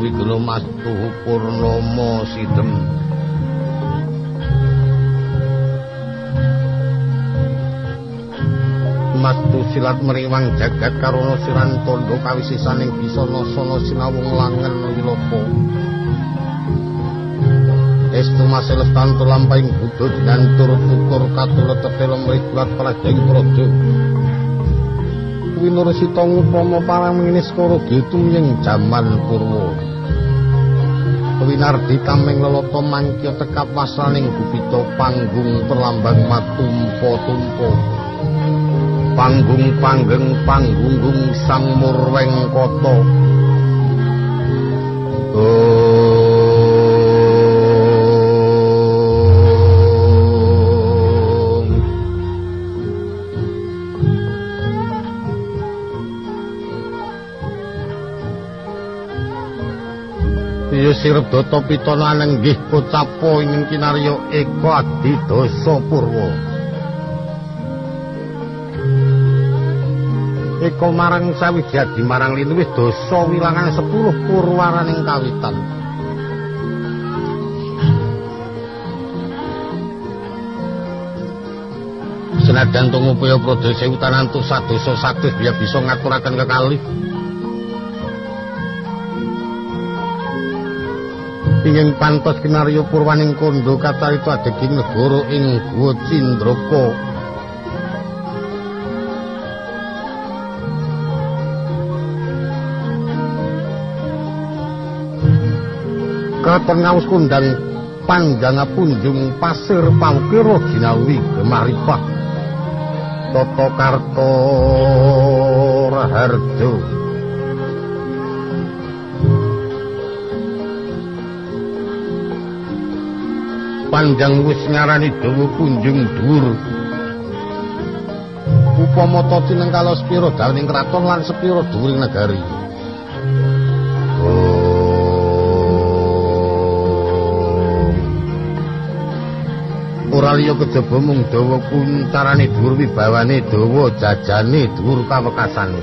Wiguna Mastu Purnomo Sidem. Mastu silat meriwang jagat karono siran tondo kawisisaning bisa nasana sinawung langen wilopo. Estu maseles tantu lampahing budo dinantur tukur katulet tetelong rikulat prajeng projo Winursita ngupama parang menginis karo gitu yang jaman purwo. Winardi tameng leloto mangkya tekap wasraning gupito panggung perlambang matumpo-tumpo. Panggung panggeng panggung sang murweng koto. Sirdata Pitana nenggih pocapo ing kinarya eka adidasa purwa. Eka marang sawijadi marang linuwih dasa wilangan 10 purwaraning kawitan. Senajan tungupaya tanantu sadasa satus biya bisa ngaturaken kekalih. Ingin pantos kinaryo purwaning kondo kata itu adeging negara ing gua cindroko. Katon ngaus kundang panjang punjung pasir pangkiro jinawi gemaripah. Toto karto raharjo panjang wis ngarani dawa kunjung dhuwur. Upama ta tinengkala sepira dawaning kraton lan sepira dhuwuring negari? Ora liya kejaba mung dawa kuntarane dhuwur wibawane dawa jajane dhuwur kawekasane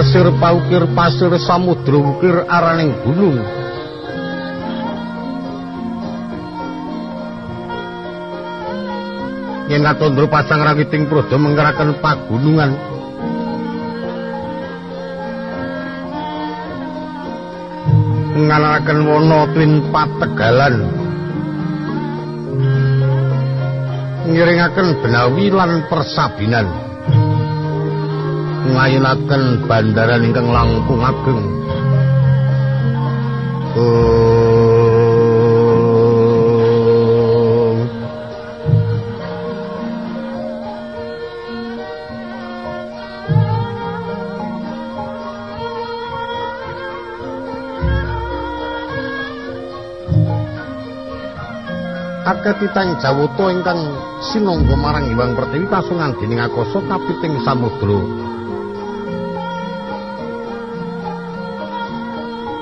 pasir paukir pasir samudra ukir araning gunung. Yen katondro pasang ragiting prodo mengkeraken pagunungan. Ngalaraken wana twin pategalan. Ngiringaken benawi lan persabinan ngayunaken bandaran ingkang langkung ageng. Aketitan Jawata ingkang sinangga marang Hyang Pertiwi pasungan dening Akasa kapiting samudra.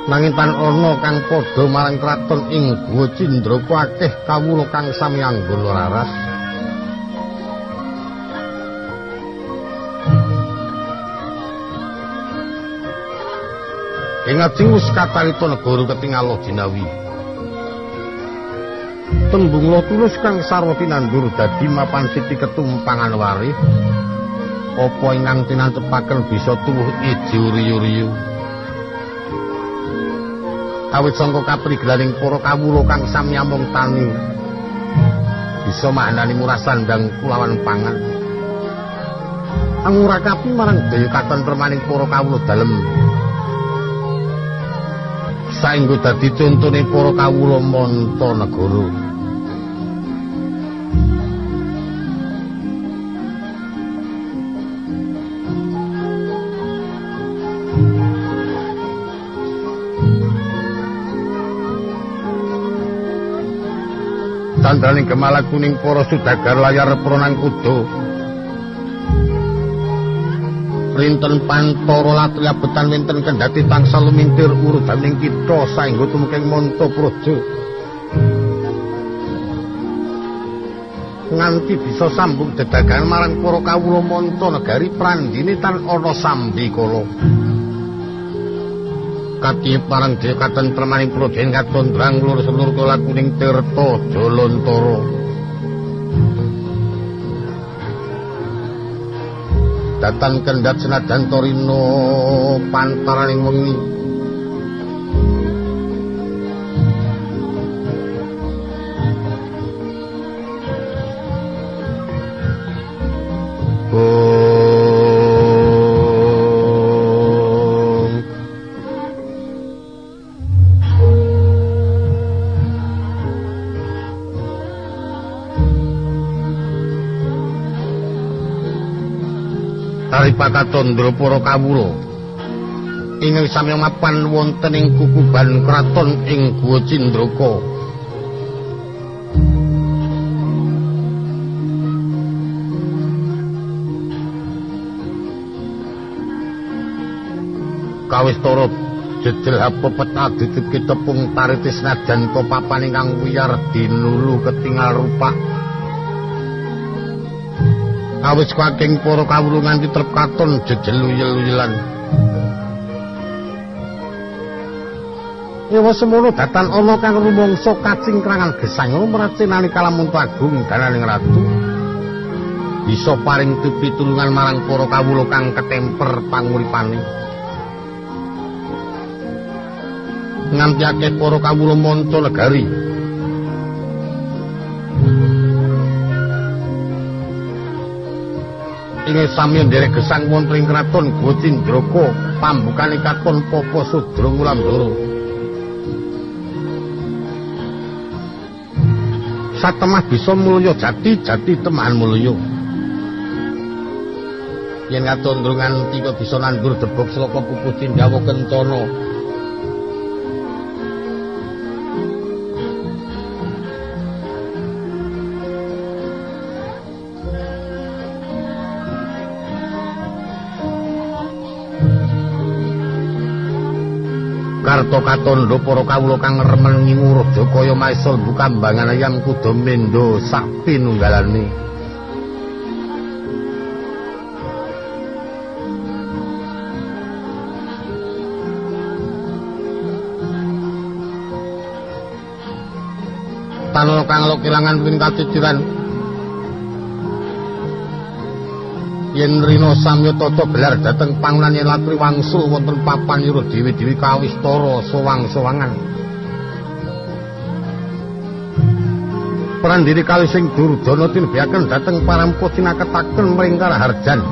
Nanging tan ana kang padha marang kraton ing Gua Cindraka akeh kawula kang sami anggone raras Ing ajeng wis katalita negara ketingal jinawi Tembung lo kang sarwa tinandur dadi mapan siti ketumpangan warih apa ingkang tinantepaken bisa tuwuh iji uriyu-riyu awit sangka kaprigeling para kawula kang samyamung tani. Bisa maknani murasan dang kulawan pangan. Angurakapi marang daya katentremaning para kawula dalem. Saenggo dadi contone para kawula manta negara sandraning gemala kuning para sudagar layar pronang kudo rinten pantoro latria betan winten kendati tangsal lumintir urudaning kita sainggo tumukeng monto projo nganti bisa sambung dedagan marang para kawula monto negari prandini tan ana sambi kala kati parang dhewe katon tremaning projen katon drang lur selur kala kuning tirta jolontoro. Datan kendhat senajan torino pantaraning wengi Patandra para kawula. Ing sami mapan wonten ing kukuban kraton ing Guwa Cindraka. Kawis tara jejel apepet aditip tepung taritis nadan papan ingkang wiyar dinulu ketingal rupak awis kaking para kawula nganti trep katon jejel-uyel-uyelan. Ewa semono datan ana kang rumangsa kacingkrangan gesang mracinani kalamun agung dananing ratu. Bisa paring pitulungan marang para kawula kang ketemper panguripane. Nganti akeh para kawula manca negari ing sami nderek gesang wonten ing kraton Gocindraka pambukane katon Papa Sudra Wulandara Satemah bisa mulya jati jati temahan mulya. Yen ngatondrongan tiba bisa nandur debok sloka pupu cindawa kencana Karto katondo para kawula kang remen ngimuruh Jokaya Maesal bukambangan ayam kuda mendo sak pinunggalane. Tanul kang lo kelangan pin katiciran yen rina samya tata gelar dhateng pangunan yen latri wangsul wonten papan ira dewi-dewi kawistara sowang-sowangan. Prandiri kali sing Durdana tinbiaken dhateng parampa sinaketaken mringkar harjan.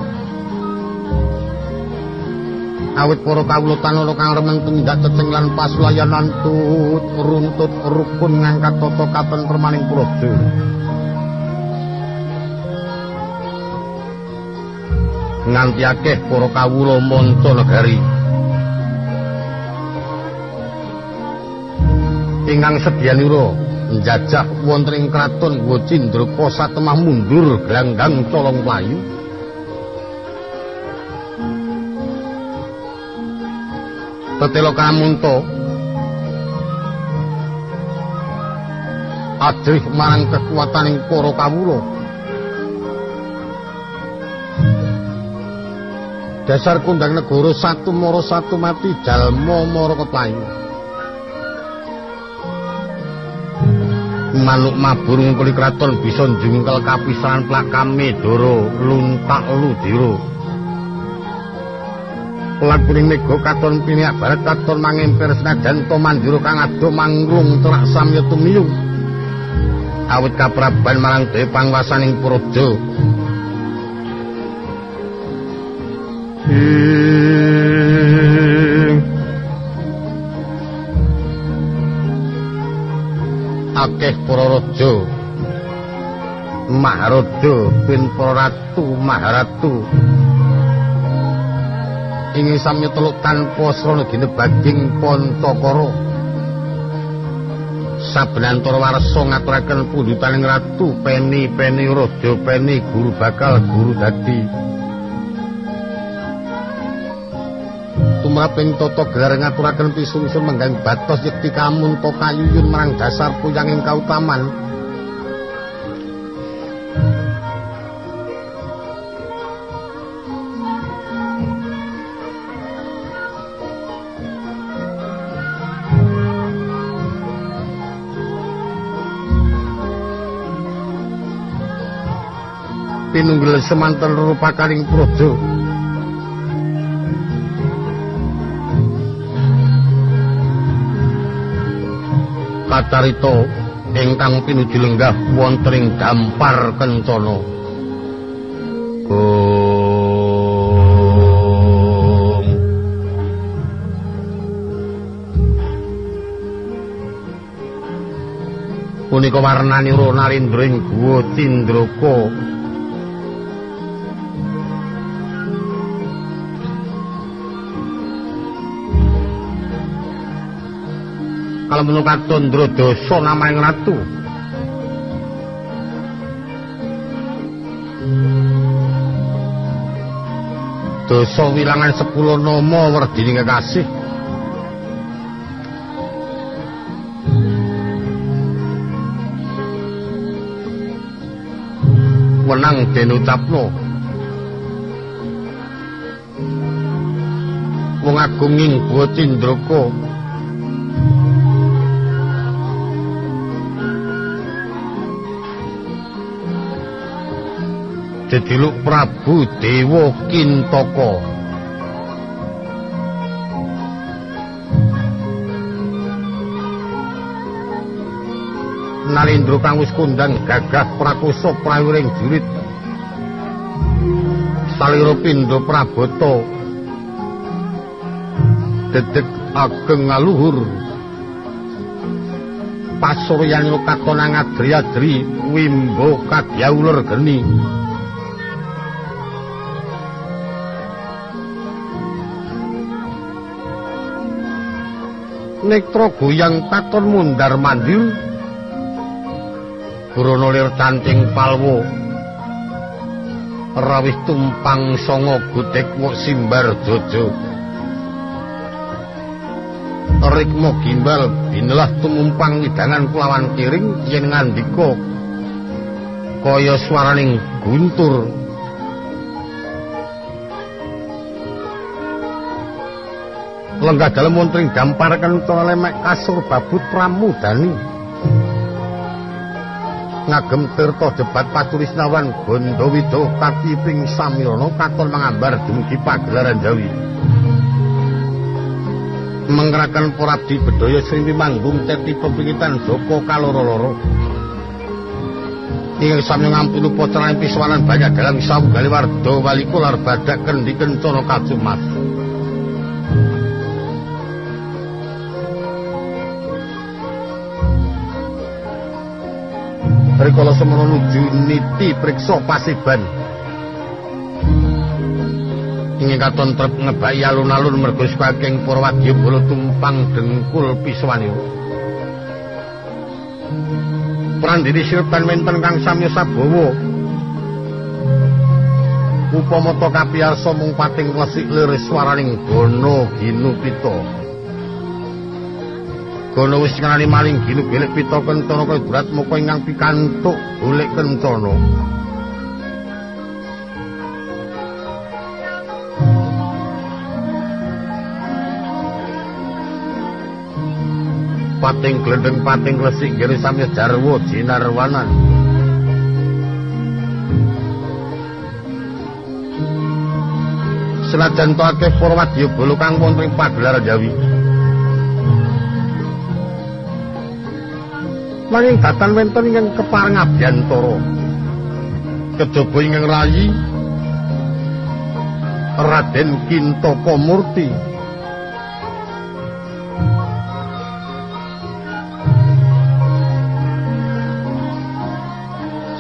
Awit para kawula tanara kang remen tumindak ceceng lan pasulayanan tut runtut rukun ngangkat tata katon permaning praja nganti akeh para kawula manca negari ingkang sedyanira njajah wonten ing kraton Gocindraka satemah mundur glanggang colong playu Tetelo kamunto Adrih marang kekuataning para kawula dasar kundang negara satu moro satu mati jalmo moro kepayu manuk mabur ngkuli kraton bisa njungkel kapisahan plakame doro luntak ludiro lan kuning nego katon piniak barat katon mangempir senajan to mandiro kang ado mangrung terak samya tumiyu awit kapraban marang dewe pangwasaning puraja akeh para raja Maharaja pin para ratu Maharatu. Ing sami teluk tanpa srana ginebaging Pancakara sabenantara warsa ngaturaken pundhutaning ratu peni-peni raja peni guru bakal guru dadi tumraping tata gelar ngaturaken pisungsun menggang batos yekti kamunta kayuyun marang dasar puyanging kautaman. Pinunggil semanten rupakaning praja kacarita ingkang pinuju lenggah wonten ing dampar kencana punika warnani ro narindra ing guwa tindraka kalebu katundra dasa namaning ratu. Dasa wilangan 10 nama werdine kekasih. Wenang den ucapno wong agung ing Buwa Cindraka Dediluk Prabu Dewa Kintaka. Nalindra kang wis kondang gagah prakoso prawiring jurit. Salira pindha Prabata. Dedek ageng ngaluhur. Pasuryanira katonang adri-adri wimbo kadyauler geni. Nektra goyang takon mundar mandir Brono lir canting palwo. Rawih tumpang songo gutek wok simbar jojo Rikmo gimbal binelah tumumpang widangan kulawan kiring yen ngandika kaya swaraning guntur lenggah dalem wonten dampar kentara lemek kasur babut pramudani ngagem tirta debat paturisnawan Gondowida katiping samirana katon mangambar dumugi pagelaran Jawi. Menggerakan porabdi bedaya srimpi manggung teti pepingitan Joko kaloro-loro. Ing sami ngampuni potran piswanan banyak dalam sawu galiwardo walikular badak kendi kencana kacumas rikala semono nuju niti priksa pasiban. Ingin katon trep ngebaki alun-alun mergo saking Purwadya bolo tumpang dengkul piswani Prandini sirpan menten kang samya sabawa. Upama to kapiyarsa mung pating lesik liris swaraning gono ginupita Gono wis ngenani maling ginu gelek pita kencana kaya berat muka ingkang pikantuk golek kencana. pating glendeng pating lesik giri sami jarwo jinarwanan senajan to akeh para wadya bolo kang wonten ing pagelar Jawi nanging datan wenten ingkang keparang abdiantoro kejobo ingkang rayi Raden Kintoko Murti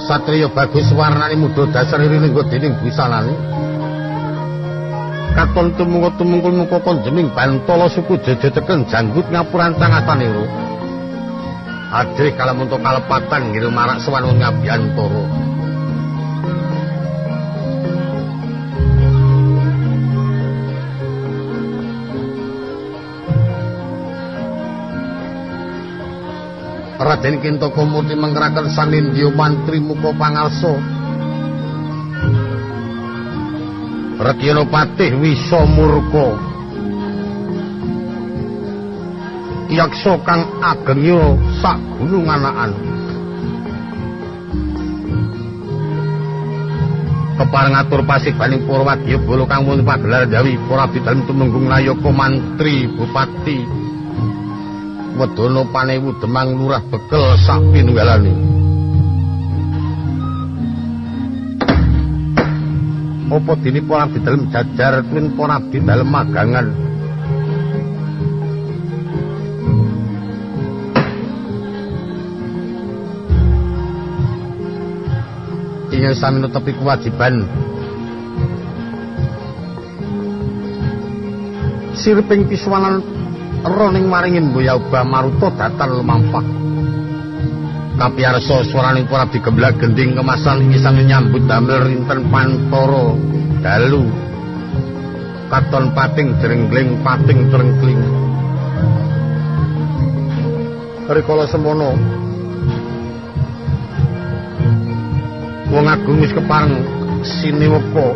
Satriya bagus warnani mudo dasar ini nenggo dining bisa lani katon tumungko tumungkul muka konjeming bantolo suku jejeteken janggut ngapuran tangatan adri kalem untuk kalepatan ngiru marak sewanu ngabian toro Raden Kinto Komuti mengerakkan sanin mantri muka pangarso Rekino patih wiso Murka. Yakso kang agengyo Sak Gunung Anaan. Kepareng atur pasik baning Purwadya bolo kang mun pagelar Jawi ora bidalem tumenggung Nayaka Mantri Bupati Wedono Panewu Demang Lurah Bekel sak pinunggalane. Apa dene para abdi dalem jajar kuwi para abdi dalem magangan. Ingin sami nutupi kewajiban sirping piswanan roning maringin Buya Uba Maruto datan lumampah. Kapiarsa swaraning para digemblag gending kemasan iki sami nyambut damel rinten pantoro dalu. Katon pating jrenggling pating trengkling. Rikala semono Wong agung wis kepareng siniweka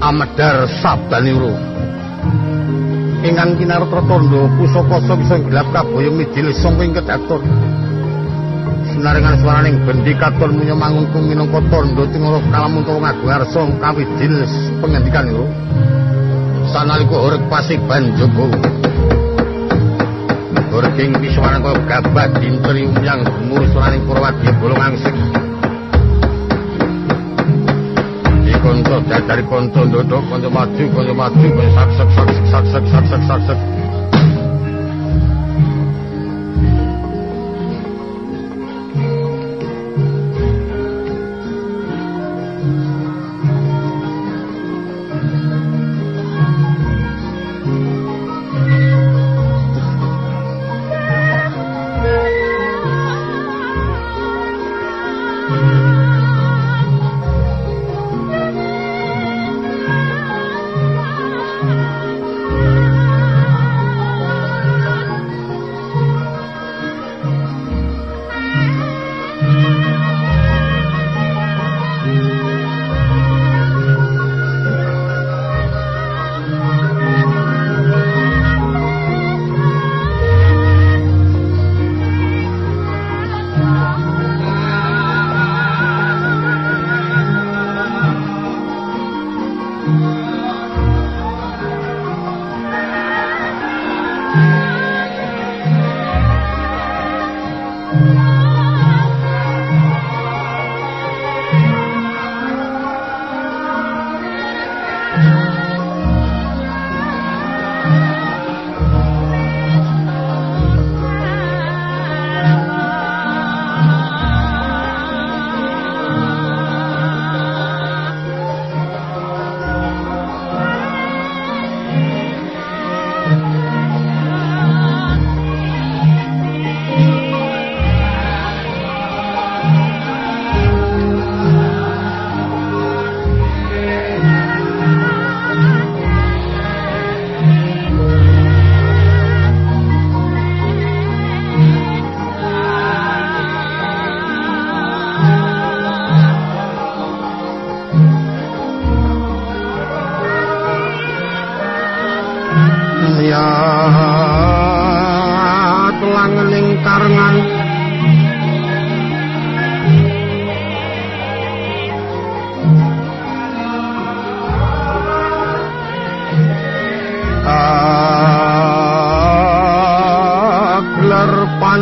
Amedar Sabdaniro. ingkang kinarta tondo pusaka bisa gelap kaboyong midil sangking kedaton. Sinaringan swaraning bendi katon munya mangun kung minangka tondo tingala kalamun wong agung arsa kawidil pengendikan yo sanalika urip pasik banjogo Gorging piswanan kaya gabah dinteri umyang gumur swaraning purwadya bolong angsik konco dari konco dodok konco maju konco maju sak sak sak sak sak sak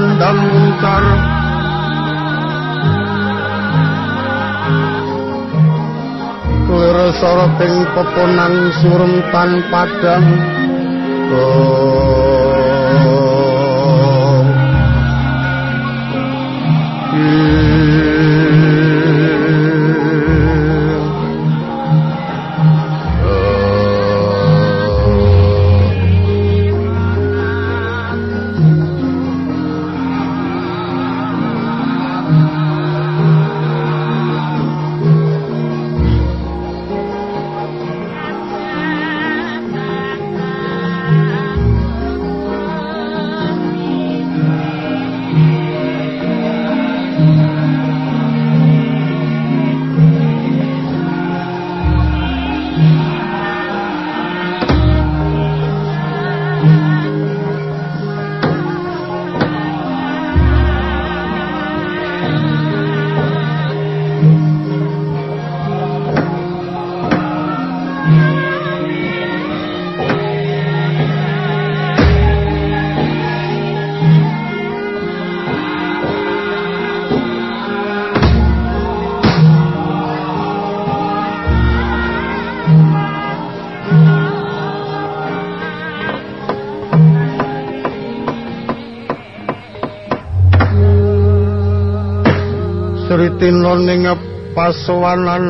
pandang muncar Klir soroting peponan surem tan padang Oh pasowanan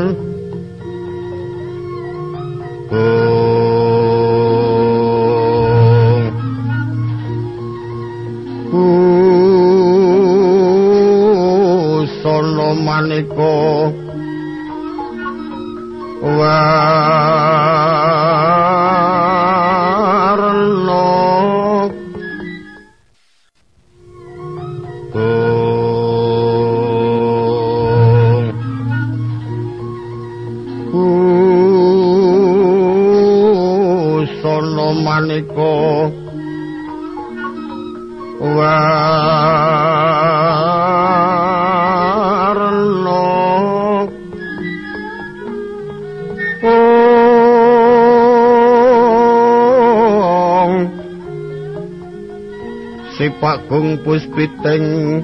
Sipak gung puspiting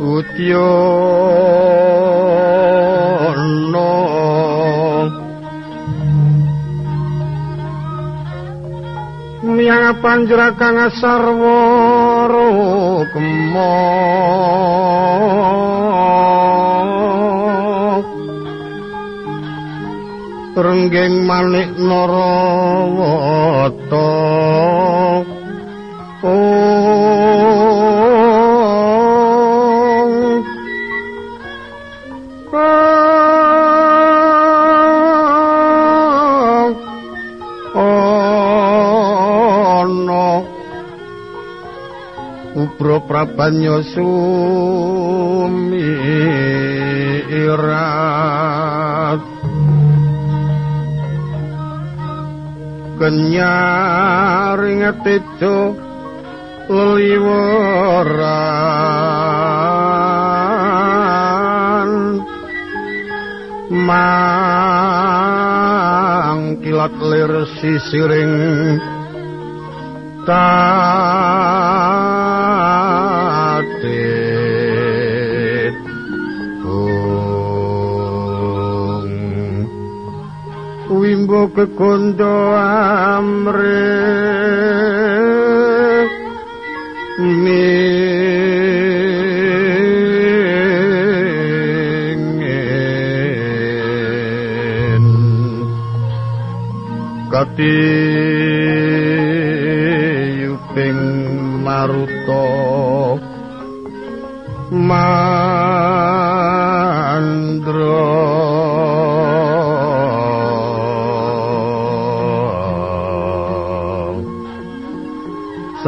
Udyono Miyang panjrakang sarwara kemo Renggeng manik narawata ubra prabanya sumirat kenyaring tejo leliweran mangkilat lir sisiring tatit ung wimbo kekondo amre. Mingin kati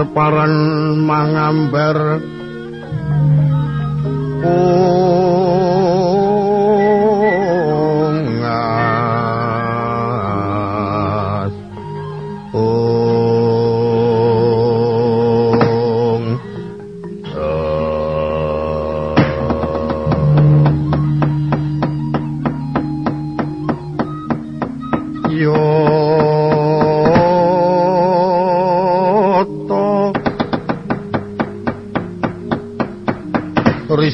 separan mangambar. ungas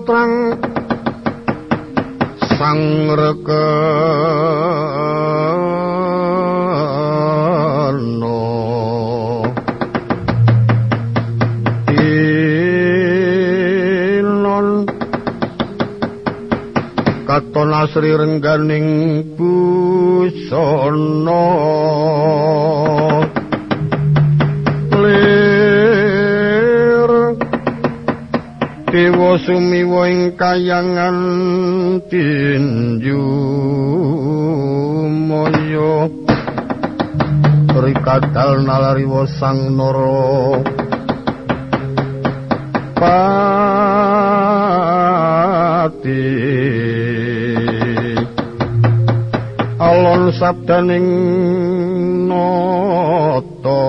Nata Gung asri rengganing busana dewa sumiwa ing kayangan tinju moyo. Rikadal nalari sang nara. Pati. Alon sabdaning nata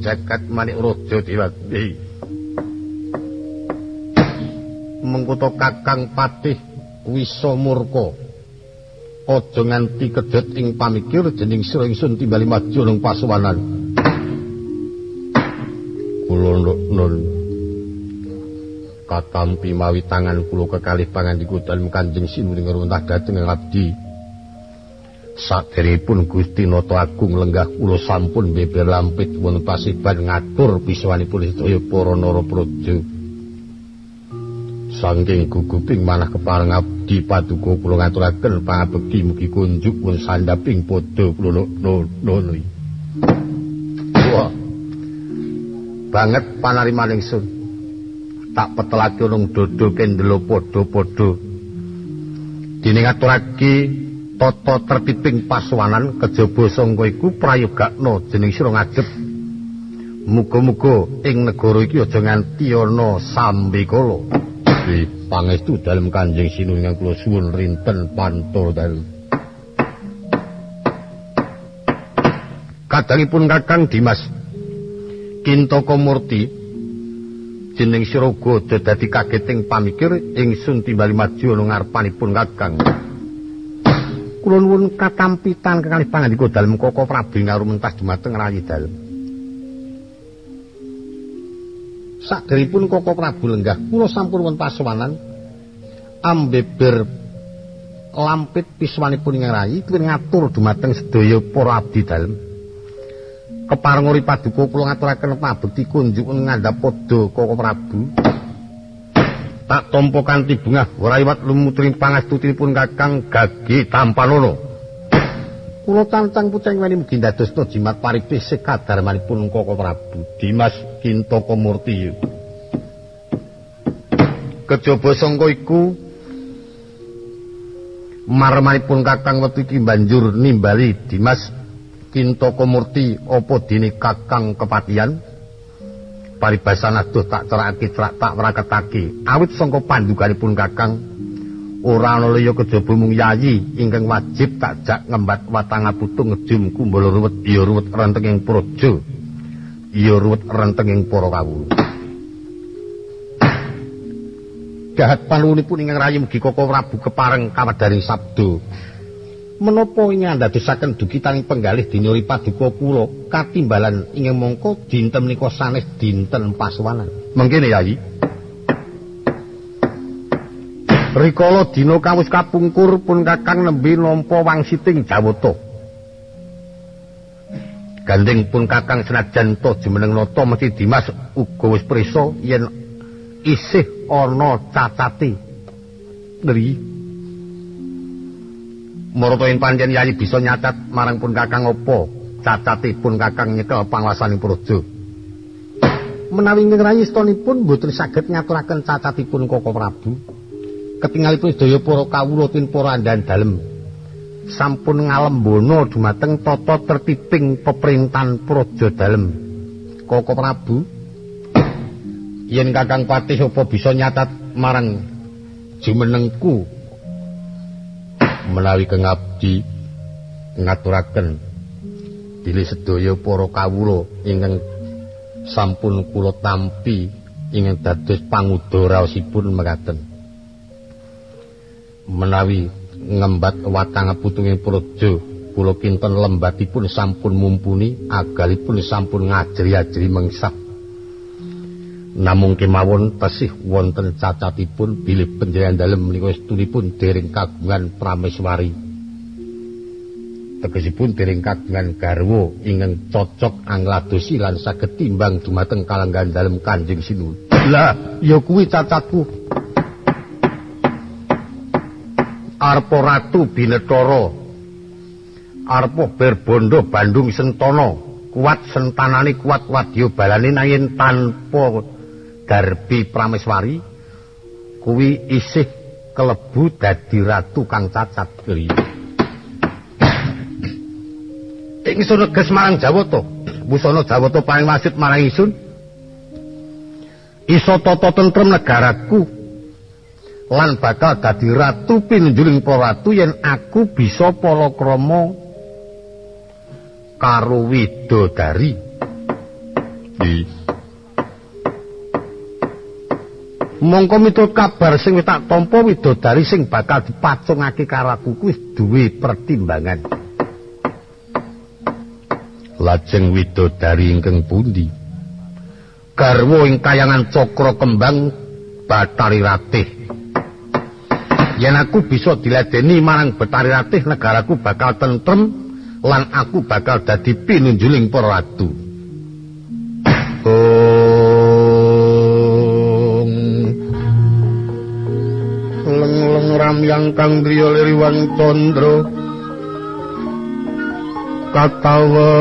jagat manik raja diwati Mengkuto kakang patih wisa murka aja nganti kedhet ing pamikir jening sira ingsun timbali maju pasuwanan. Kula nun. Katampi mawi tangan kula kekalih pangandiku dalem Kanjeng Sinuwun ngruntah dhateng abdi. Saderepun Gusti Nata Agung lenggah kula sampun beber lampit wonten pasiban ngatur biswanipun sedaya para narapraja. Sangking guguping manah kepareng abdi paduka kula ngaturaken pangabekti mugi kunjuk pun sandaping padha kula nono. Wah. Banget panarimaning sun. tak petelake nang dodo kendelo padha-padha. Dene ngaturake tata tertibing pasuwanan kejaba sangka iku prayogakna jeneng sira ngajep. Muga-muga ing negara iki aja nganti ana sambekala. Di pangestu dalem Kanjeng Sinuwun kula suwun rinten pantur dalem. Kadangipun Kakang Dimas Kintoko Murti dening siraga dadi kageting pamikir ingsun timbali maju ana ngarepanipun kakang kula nuwun katampitan kekalih pangandika dalem koko prabu ngarumentas dumateng rayi dalem. Saderipun koko prabu lenggah kula sampun wonten pasowanan ambeber lampit piswanipun ing rayi ngatur dumateng sedaya para abdi dalem. Kepareng uri paduka kula ngaturaken pabekti kunjuk ngandhap padha Koko Prabu. Tak tampa kanthi bungah ora iwat lumutring pangastutinipun Kakang Gage Tampanono. Kula tancang puceng weni mugi dadosna jimat paribih sekadarmanipun Koko Prabu Dimas Kintaka Murti. Kejaba sangka iku marmanipun Kakang Weti banjur nimbali Dimas Kintoko Murti apa dene Kakang Kepatian paribasan aduh tak cerakake cerak tak mraketake awit sangka pandukanipun Kakang. Ora ana liya kejaba mung yayi ingkang wajib tak jak ngembat watang aputung ngejum kumbul ruwet ya ruwet rentenging praja. Ya ruwet rentenging para kawula. Dahat panuwunipun ingkang rayi mugi Koko Prabu kepareng kawadaring sabda menapa ing ndadosaken dukitaning penggalih dinyuri paduka kula? Katimbalan ing mongko dinten menika sanes dinten pasuwanan. Mengkene yayi rikala dina kawis kapungkur pun kakang nembe nampa wangsiting jawata. Gandeng pun kakang senajan to jumeneng nata mesti dimas uga wis prisa yen isih ana cacate. Ngri Marata yen pancen yayi bisa nyacat marang pun Kakang apa cacatipun Kakang nyekel panguasaning praja. Menawi ngrayi stonipun mboten saged ngaturaken cacatipun Koko Prabu. Ketingalipun sedaya para kawula tin para andan dalem. sampun ngalembono dumateng tata tertibing peperintahan praja dalem Koko Prabu yen Kakang Patih apa bisa nyatat marang jumenengku menawi kengabdi ngaturaken bilih sedaya para kawula ingkang sampun kula tampi ingkang dados pangudaraosipun mekaten. Menawi ngembat watang putuning praja kula kinten lembatipun sampun mumpuni agalipun sampun ngajri-ajri mengsah namung kemawon tasih wonten cacatipun bilih panjenengan dalem menika estunipun dereng kagungan prameswari. Tegesipun dereng kagungan garwa ingkang cocok angladosi lan saged timbang dumateng kalanggan dalem Kanjeng Sinuwun lah ya kuwi cacatku. Arpo Ratu Binetara. Arpo Berbondo Bandung Sentono kuat sentanane kuat wadya balane nanging tanpa Darbi Prameswari kuwi isih kelebu dadi ratu kang cacat keri. Ing sono ges marang Jawata, busana Jawata paling wasit marang isun. Iso tata tentrem negaraku lan bakal dadi ratu pinunjuling para ratu yen aku bisa palakrama karo widodari. Di mongko miturut kabar sing tak tampa widodari sing bakal dipacungake karo aku kuwi duwe pertimbangan. Lajeng widodari ingkang pundi? Garwa ing kayangan cakra kembang Batari Ratih. Yen aku bisa diladeni marang Batari Ratih negaraku bakal tentrem lan aku bakal dadi pinunjuling para ratu ramyang kang driya liriwang candra katawengan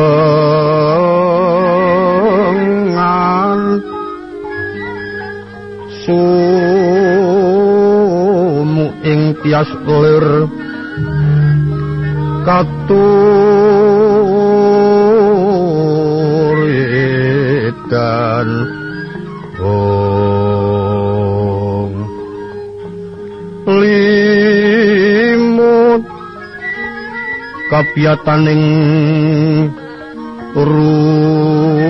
sumu ing tias lir. Katuridan kabiyataning rutit.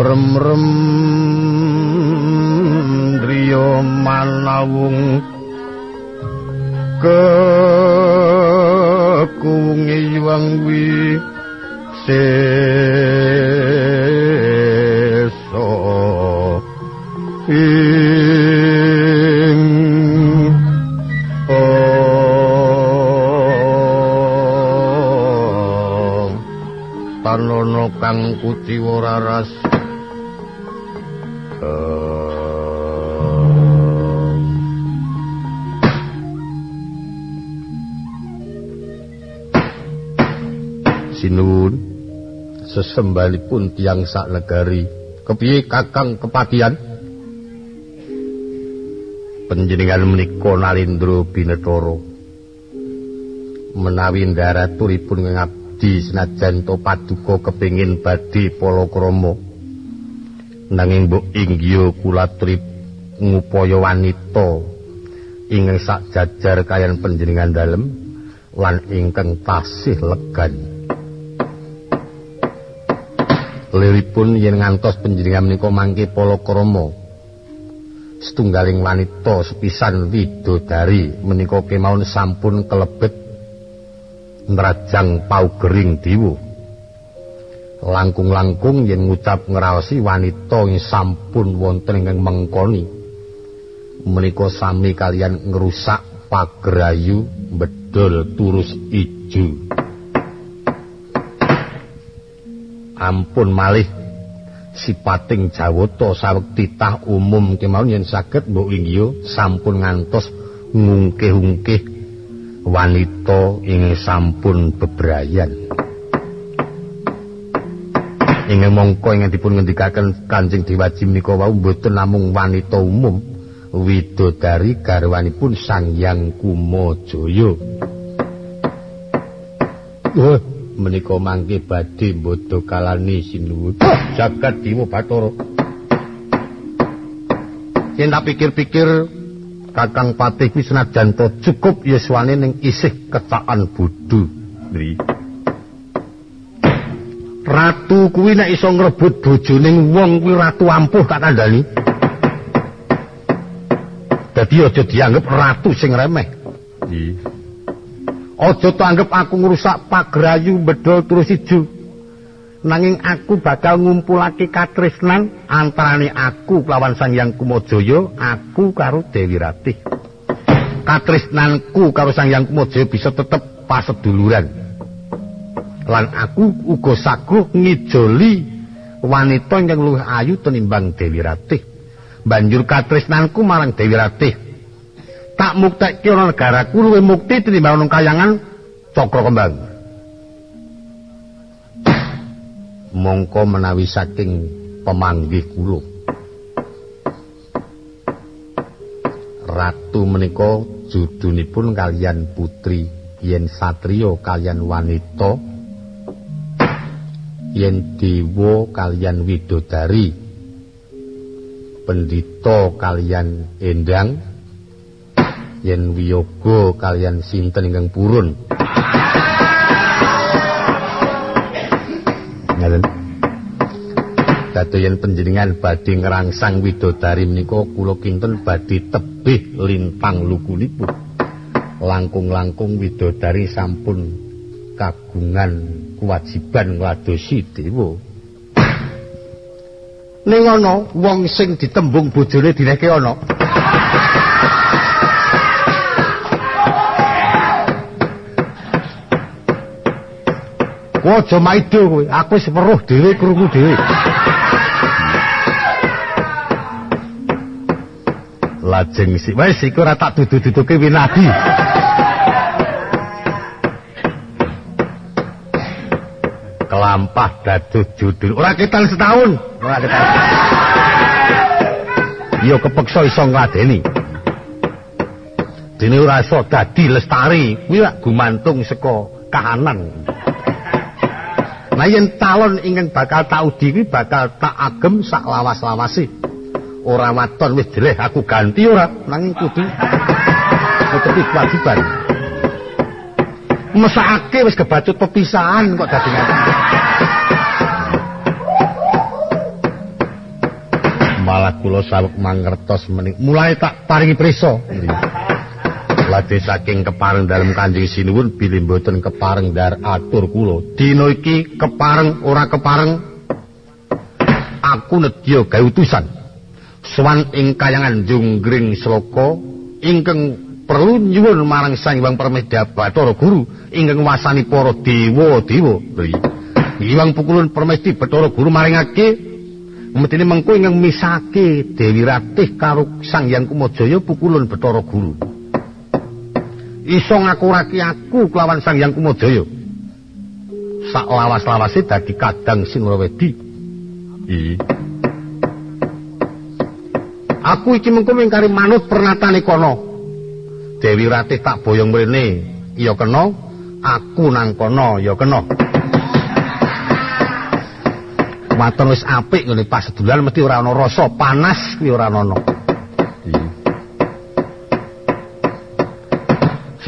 Rem-rem driya manawung ke kuwungi wangwi seso kang kutiwa raras Sinuwun. Sesembalipun tiang sak negari. Kepiye kakang kepatian panjenengan menika nalindra binetara menawi ndaraturipun ngap Adi senajan to paduka kepingin badhe palakrama. Nanging mbok inggih kula trip ngupaya wanita ingkang sak jajar kayan panjenengan dalem lan ingkang tasih legan. Liripun yen ngantos panjenengan menika mangke palakrama setunggaling wanita sepisan widodari menika kemawon sampun kelebet nrajang paugering diwu langkung-langkung yen ngucap ngraosi wanita ing sampun wonten ing mengkoni. Menika sami kalian ngrusak pagerayu bedol turus ijo. Ampun malih sipating jawata sawekti tah umum kemawon yen saged mbok inggih sampun ngantos ngungkih-ungkih wanita ing sampun bebrayan ing mongko ing dipun ngendikaken Kanjeng Dewaji menika wau mboten namung wanita umum widodari garwanipun Sang Hyang Kumajaya. Wah, menika mangke badhe bodho kalani sinuwun jagat Dewa Bathara. Yen tak pikir-pikir Kakang Patih wis senajan cukup yuswane ning isih kecakan. Nggih. Ratu kuwi nek iso ngrebut bojoning wong kuwi ratu ampuh tak kandhani. Dadi aja dianggep ratu sing remeh. Nggih. Aja tanggep aku ngrusak pagrayu bedol terus ijo. Nanging aku bakal ngumpulake katresnan antarane aku lawan Sang Hyang Kumajaya, aku karo Dewi Ratih. Katresnanku karo Sang Hyang Kumajaya bisa tetep paseduluran. lan aku uga saguh ngijoli wanita ingkang luwih ayu tenimbang Dewi Ratih. Banjur katresnanku marang Dewi Ratih. Tak muktekke ana negaraku luwih mukti tenimbang ana kayangan Cakra Kembang. Mongko menawi saking pemanggih kula. Ratu menika judunipun kalian putri yen satriya kalian wanita yen dewa kalian widodari pendito kalian endang yen wiyoga kalian sinten ingkang purun ngaten yen panjenengan badhe ngrangsang widodari menika kula kinten badhe tebih lintang lukunipun langkung-langkung widodari sampun kagungan kewajiban ngladosi dewa. Ning ana wong sing ditembung bojone direke ana. Aja maido kowe, aku wis weruh dhewe krungu dhewe. Lajeng sik wis iku ora tak dudu-duduke winadi. kelampah dados judul. Ora ketan setahun, ora ketan. Yo kepeksa iso ngladeni. Dene ora iso dadi lestari, kuwi gumantung saka kahanan. Nah yen talon ingkang bakal tak udi kuwi bakal tak agem sak lawas-lawase. Ora waton wis jeleh aku ganti ora nanging kudu netepi kewajiban. mesake wis kebacut pepisahan kok dadi. Malah kula sawek mangertos menik mulai tak paringi prisa. Lade saking kepareng dalem Kanjeng Sinuwun bilih mboten kepareng dar atur kula. Dina iki kepareng ora kepareng aku nedya gawe utusan. Sowan ing kayangan Junggring Sloka ingkang perlu nyuwun marang Sang Hyang Permeda Bathara Guru ingkang wasani para dewa-dewa. Hyang Pukulun Permesti Bathara Guru maringake metine mengko ingkang misake Dewi Ratih karo Sang Hyang Kumajaya Pukulun Bathara Guru. Iso ngakurake aku kelawan Sang Hyang Kumajaya. Sak lawas-lawase dadi kadang Singrawedi. Iki Aku iki mengko mingkari manut pernatane kono. Dewi Ratih tak boyong mrene ya kena aku nang kono ya kena Maton wis apik ngene pas sedulan mesti ora ana rasa panas kuwi ora ana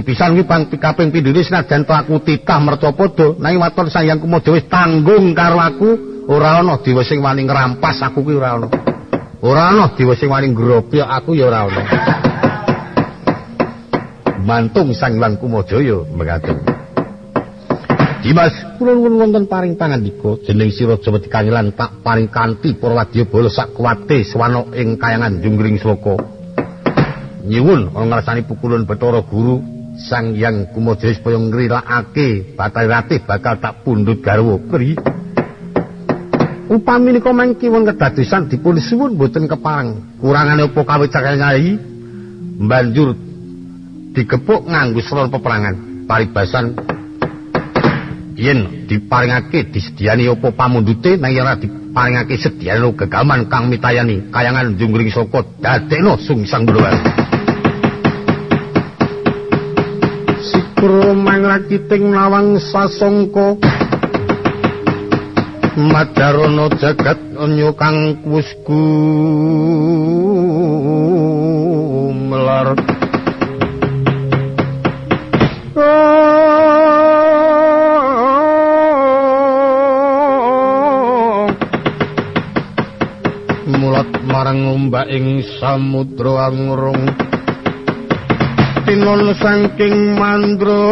Sepisan kuwi pang kaping pindhine senajan to aku titah mercapada nanging waton sayang kumodo wis tanggung karo aku ora ana dewa sing wani ngrampas aku kuwi ora ana ora ana dewa sing wani ngrobyak aku ya ora ana mantung Sang Hyang Kumajaya mekaten. Dimas, kula nuwun wonten paring pangandika jeneng sira Jawati Kangelan tak paring kanthi para wadya bala sak kuwate swana ing kayangan Junggring Sloka. Nyuwun ana ngrasani pukulan Bathara Guru Sang Hyang Kumajaya supaya ngrilakake batal ratih bakal tak pundhut garwa pri. Upami nika mangki wong kedadosan dipun suwun boten keparang. Kurangane apa kawicake nyai banjur digepuk nganggo selon peperangan paribasan yen diparingake disediani apa pamundute nang ora paringake sediano gegaman kang mitayani kayangan junggring saka dadekno sungsang bluwar sikro mangrakiting nawang sasongko. Madarana jagat anyo kang kusku melar. Mulat marang ombak ing samudra angrung tinon saking mandra.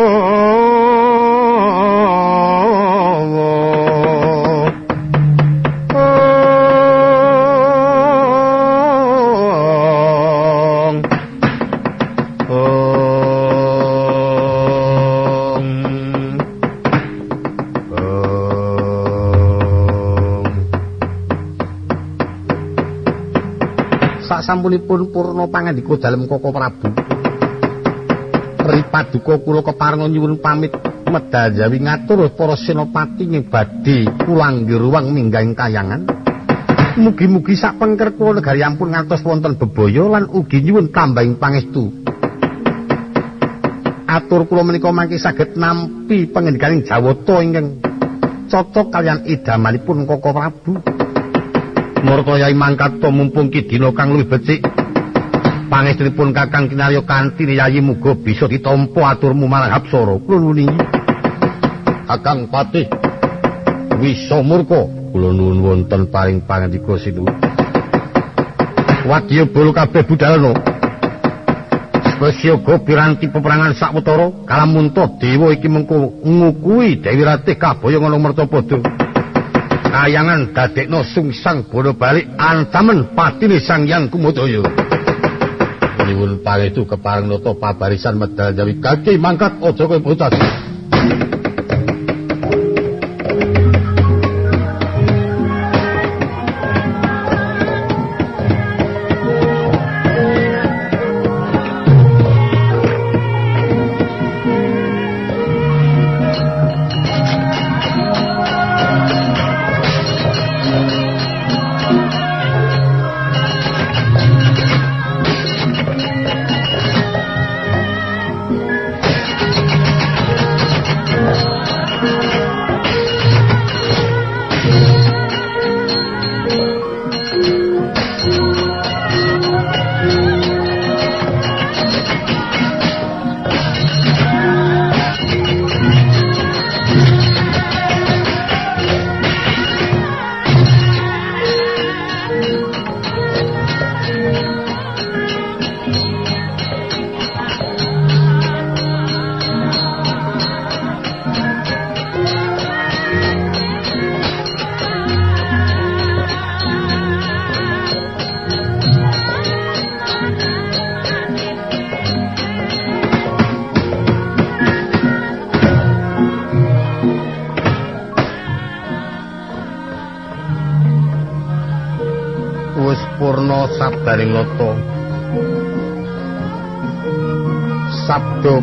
Sampunipun purna pangandika dalem Koko Prabu. Ripaduka kula keparenga nyuwun pamit medal jawi ngatur para senopati ing badhe kulangge ruang minggahing kayangan. Mugi-mugi sak pengker kula negari ampun ngantos wonten bebaya lan ugi nyuwun tambahing pangestu. Atur kula menika mangke saged nampi pangendikaning Jawata ingkang cocok kalian idamanipun Koko Prabu. Murta Yai Mangkato mumpung ki dina kang luwih becik. Pangestunipun Kakang Kinarya kanthi Yai muga bisa ditampa aturmu marang Apsara. Kula nuwun Kakang Patih Wisa Murka, kula nuwun wonten paring pangandika sinuwun. Wadya bolo kabeh budalana. Spesiyoga piranti peperangan sakwetara kalamunta dewa iki mengko ngukui Dewi Ratih kaboyong ana Mertapada. kayangan dadekno sungsang bodo balik antamen patine sang yang kumudaya nyuwun pangestu kepareng nata pabarisan medal jawi kaki. Mangkat aja kowe bocah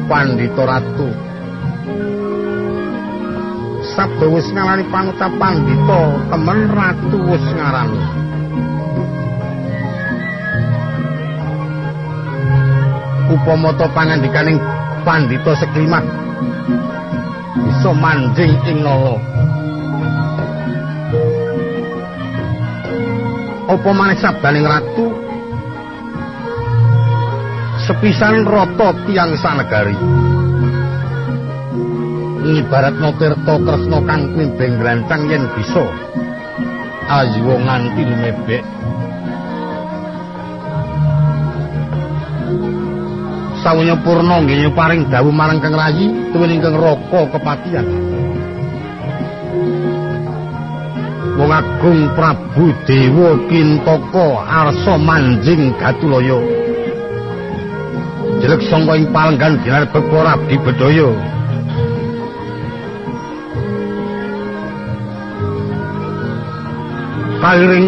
pandhita ratu sabda wis ngalani pangucap pandhita temen ratu wis ngarani upama to pangandikaning pandhita seklimat bisa manjing ing nala apa maneh sabdaning ratu sepisan rata tiang sanegari. Ibarat tirta kresna kang klimbeng glancang yen bisa. Ayu nganti lumebek sawunya purna nggih paring dawuh marang kang rayi tuwin ingkang raka kepatihan. Wong agung Prabu Dewa Kintaka arsa manjing Gatulaya ngadek sangka ing palenggan dilarbek para abdi bedaya. Kaliring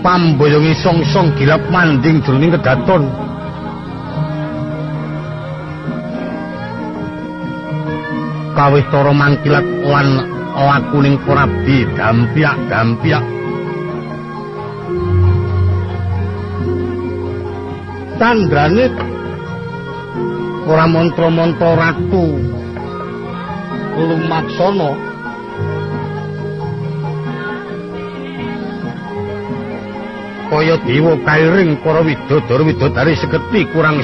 pamboyongi songsong gilap manding jroning kedaton. Kawis toro mangkilat lan lakuning kuning dampiak dampiak tandranit ora mantra-mantra ratu lumaksana. Kaya dewa kairing para widodara widodari seketi kurang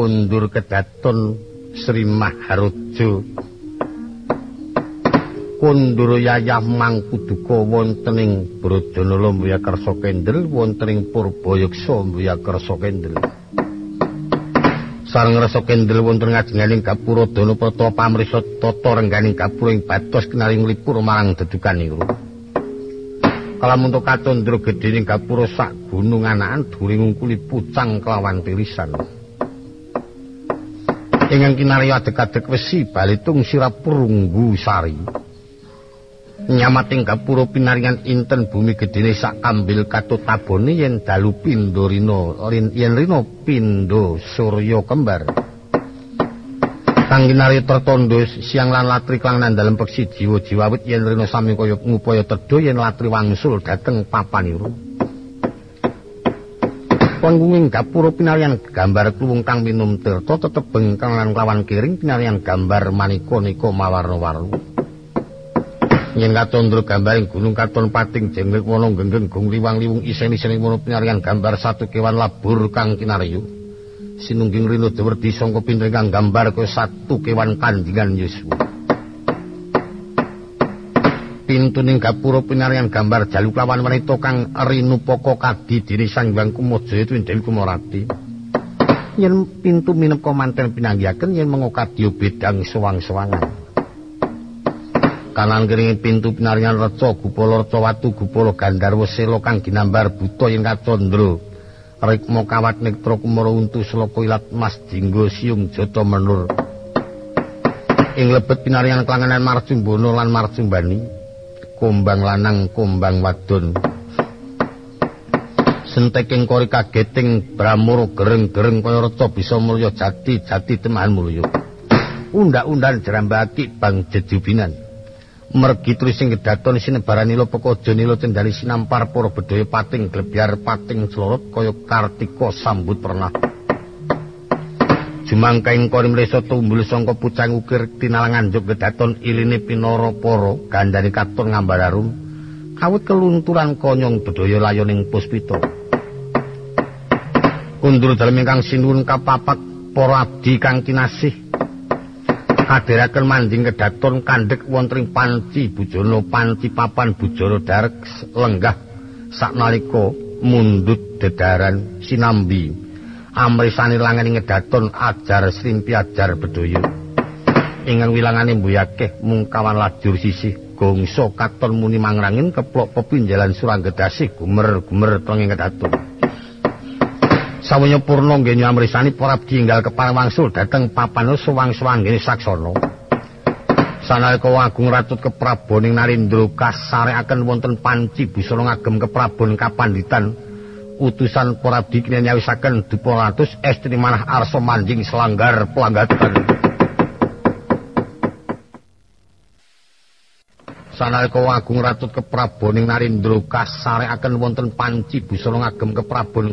sawiji kedaton Sri Maharojo Kondoro yayah mangkuduka wonten ing Brodonala Mbuya Kersa Kendel wonten ing Purbaya Mbuya Kersa Kendel. Sareng Rasa Kendel wonten ngajenganing Gapura Dana Prata pamrisa tata rengganing gapura ing batos kinaring lipur marang dedukan niku Kalamun to katondro gedhening gapura sak gunung anakan during ngungkuli pucang kelawan tirisan ingkang kinarya adek-adek wesi balitung sirap perunggu sari. Nyamating gapura pinaringan inten bumi gedene sak kambil katut tabone yen dalu pindho rina yen rina pindho surya kembar. Kang kinarya tertondo siang lan latri kang nandalem peksi jiwa-jiwa wit yen rina sami kaya ngupaya tedho yen latri wangsul dhateng papaniro Pangunging gapura pinarian gambar kluwung kang minum tirta tetep bengkang lan klawan kiring pinarian gambar manika nika mawarna-warna. yen katondro gambaring gunung katon pating jenglek wono genggeng gung liwang liwung isen-isen wono penyarian gambar satu kewan labur kang kinaryu sinungging rino dewerdi sangka pinring kang gambar kaya satu kewan kandingan Yusuf pintuning gapura pinarian gambar jaluk lawan wanita kang rinu poko kadi diri sangbang kumajaya tuwin dewi kumorati yen pintu minep komanten pinanggiaken yen mengokadyo bedang sewang-sewangan kanan kiri pintu pinarian reca gupala reca watu gupala gandarwa sela kang ginambar buta yen kacandra. Rikma kawat nektra kumara untu sloka ilat mas dinggo siung jata menur. Ing lebet pinarian kelanganan marjumbono lan marjumbani kumbang lanang kumbang wadon. Senteking kori kageting bramur gereng-gereng kaya reca bisa mulya jati jati temahan mulya. Undak-undan jerambaki bang jejubinan. Mergi tulis sing kedaton sinebarani lo pekojo nilo cendali sinampar para bedaya pating glebyar pating celorot kaya kartika sambut pernah Jumangkaing kori mleso tumbul sangka pucang ukir tinalangan jog gedaton iline pinara para gandane katon ngambar arum kawit kelunturan konyong bedaya layoning puspita. Kundur dalem ingkang sinuwun kapapak para abdi kang kinasih. Kadheraken manding kedaton kandhek wonten panci bujana panci papan bujara darek lenggah saknalika mundut dedaran sinambi amrisani langani ngedaton ajar srimpi ajar bedoyo. Ingang wilangane mbuyake mung kawan lajur sisih gongso katon muni mangrangin keplok pepinjalan suranggedasi gumer-gumer tengi ngedaton sawanya purno ngenyo amrisani porab jinggal kepala wangsul dateng papano suwang-suwang gini saksono sanalika wagung ratut kepraboning narindro kasare akan wonten panci busono ngagem keprabon kapanditan utusan para abdi kene nyawisaken dupolatus estri manah arsa manjing selanggar pelanggatan sanalika agung ratut kepraboning narindra kasarekaken wonten panci busana ngagem keprabon